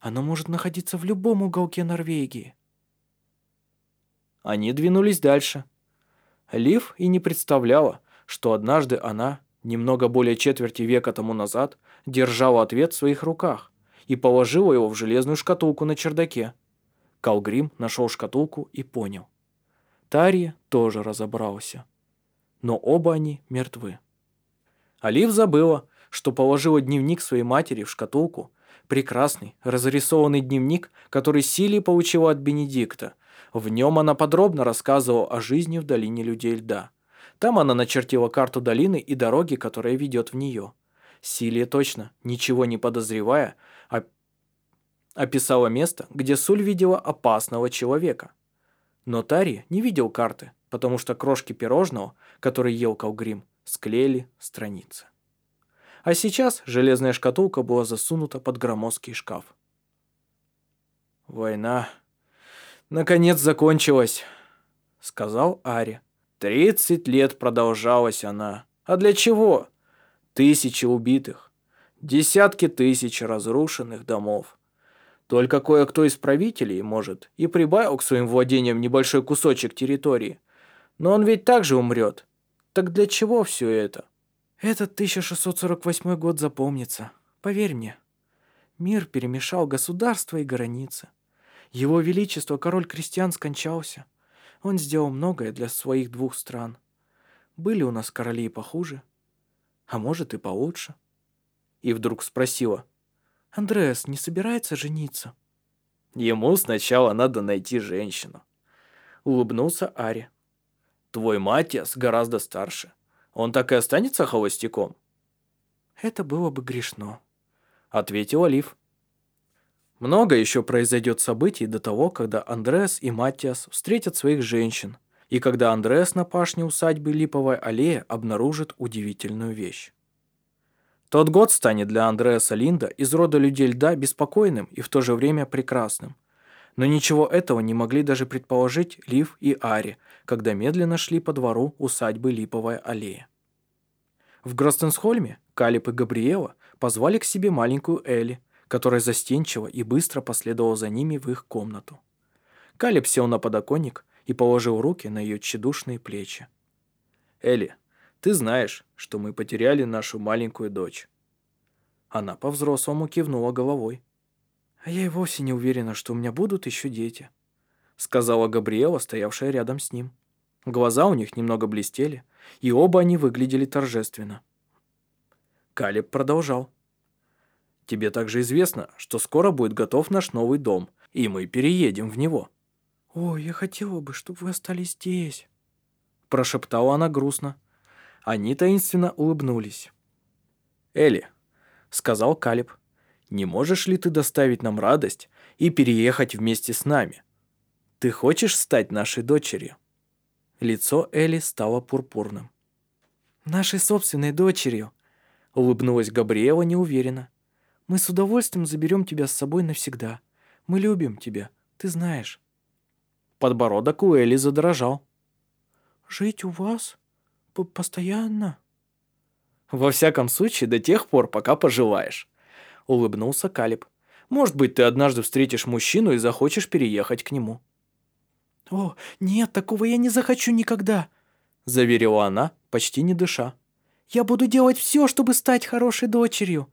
Оно может находиться в любом уголке Норвегии. Они двинулись дальше. Лив и не представляла, что однажды она, немного более четверти века тому назад, держала ответ в своих руках и положила его в железную шкатулку на чердаке. Калгрим нашел шкатулку и понял. Тария тоже разобрался. Но оба они мертвы. Алив забыла, что положила дневник своей матери в шкатулку, прекрасный, разрисованный дневник, который Силия получила от Бенедикта. В нем она подробно рассказывала о жизни в долине людей льда. Там она начертила карту долины и дороги, которая ведет в нее. Силия точно, ничего не подозревая, описала место, где Суль видела опасного человека. Но Тари не видел карты, потому что крошки пирожного, которые ел Калгрим, склеили страницы. А сейчас железная шкатулка была засунута под громоздкий шкаф. «Война, наконец, закончилась», — сказал Ари. «Тридцать лет продолжалась она. А для чего? Тысячи убитых, десятки тысяч разрушенных домов. Только кое-кто из правителей, может, и прибавил к своим владениям небольшой кусочек территории. Но он ведь также умрет. Так для чего все это? Этот 1648 год запомнится. Поверь мне. Мир перемешал государства и границы. Его Величество, король крестьян, скончался. Он сделал многое для своих двух стран. Были у нас короли и похуже, а может и получше. И вдруг спросила, Андреас не собирается жениться?» «Ему сначала надо найти женщину», — улыбнулся Ари. «Твой Матиас гораздо старше. Он так и останется холостяком?» «Это было бы грешно», — ответил Олив. Много еще произойдет событий до того, когда Андреас и Матиас встретят своих женщин, и когда Андреас на пашне усадьбы Липовая аллея обнаружит удивительную вещь. Тот год станет для Андреаса Линда из рода людей льда беспокойным и в то же время прекрасным. Но ничего этого не могли даже предположить Лив и Ари, когда медленно шли по двору усадьбы Липовая аллея. В Гростенсхольме Калип и Габриэла позвали к себе маленькую Элли, которая застенчиво и быстро последовала за ними в их комнату. Калиб сел на подоконник и положил руки на ее тщедушные плечи. «Элли, ты знаешь, что мы потеряли нашу маленькую дочь». Она по-взрослому кивнула головой. «А я и вовсе не уверена, что у меня будут еще дети», сказала Габриэла, стоявшая рядом с ним. Глаза у них немного блестели, и оба они выглядели торжественно. Калиб продолжал. «Тебе также известно, что скоро будет готов наш новый дом, и мы переедем в него». «О, я хотела бы, чтобы вы остались здесь», прошептала она грустно. Они таинственно улыбнулись. «Элли», — сказал Калиб, — «не можешь ли ты доставить нам радость и переехать вместе с нами? Ты хочешь стать нашей дочерью?» Лицо Элли стало пурпурным. «Нашей собственной дочерью», — улыбнулась Габриэла неуверенно. «Мы с удовольствием заберем тебя с собой навсегда. Мы любим тебя, ты знаешь». Подбородок у Элли задрожал. «Жить у вас?» постоянно?» «Во всяком случае, до тех пор, пока пожелаешь», — улыбнулся Калиб. «Может быть, ты однажды встретишь мужчину и захочешь переехать к нему». «О, нет, такого я не захочу никогда», — заверила она, почти не дыша. «Я буду делать все, чтобы стать хорошей дочерью.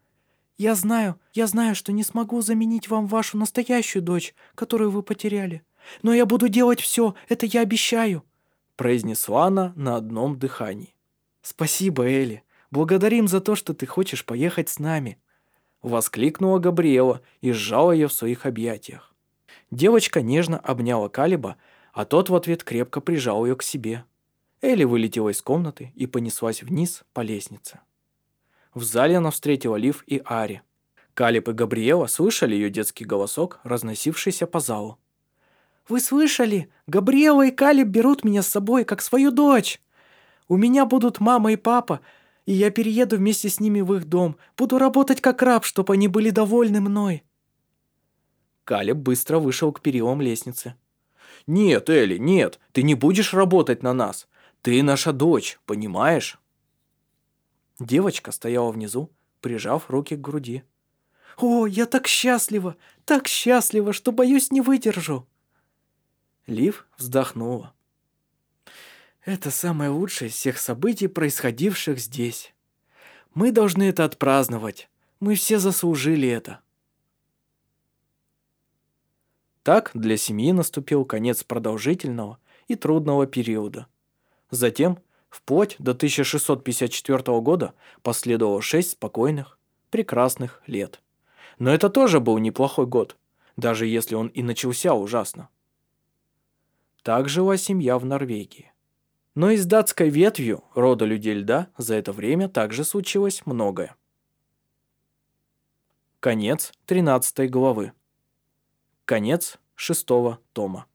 Я знаю, я знаю, что не смогу заменить вам вашу настоящую дочь, которую вы потеряли. Но я буду делать все, это я обещаю» произнесла она на одном дыхании. «Спасибо, Элли. Благодарим за то, что ты хочешь поехать с нами», воскликнула Габриэла и сжала ее в своих объятиях. Девочка нежно обняла Калиба, а тот в ответ крепко прижал ее к себе. Элли вылетела из комнаты и понеслась вниз по лестнице. В зале она встретила Лив и Ари. Калиб и Габриэла слышали ее детский голосок, разносившийся по залу. «Вы слышали? Габриэла и Калиб берут меня с собой, как свою дочь. У меня будут мама и папа, и я перееду вместе с ними в их дом. Буду работать как раб, чтобы они были довольны мной». Калиб быстро вышел к перилам лестницы. «Нет, Элли, нет, ты не будешь работать на нас. Ты наша дочь, понимаешь?» Девочка стояла внизу, прижав руки к груди. «О, я так счастлива, так счастлива, что, боюсь, не выдержу!» Лив вздохнула. «Это самое лучшее из всех событий, происходивших здесь. Мы должны это отпраздновать. Мы все заслужили это». Так для семьи наступил конец продолжительного и трудного периода. Затем, вплоть до 1654 года, последовало шесть спокойных, прекрасных лет. Но это тоже был неплохой год, даже если он и начался ужасно. Так жила семья в Норвегии. Но и с датской ветвью рода людей льда за это время также случилось многое. Конец 13 главы. Конец шестого тома.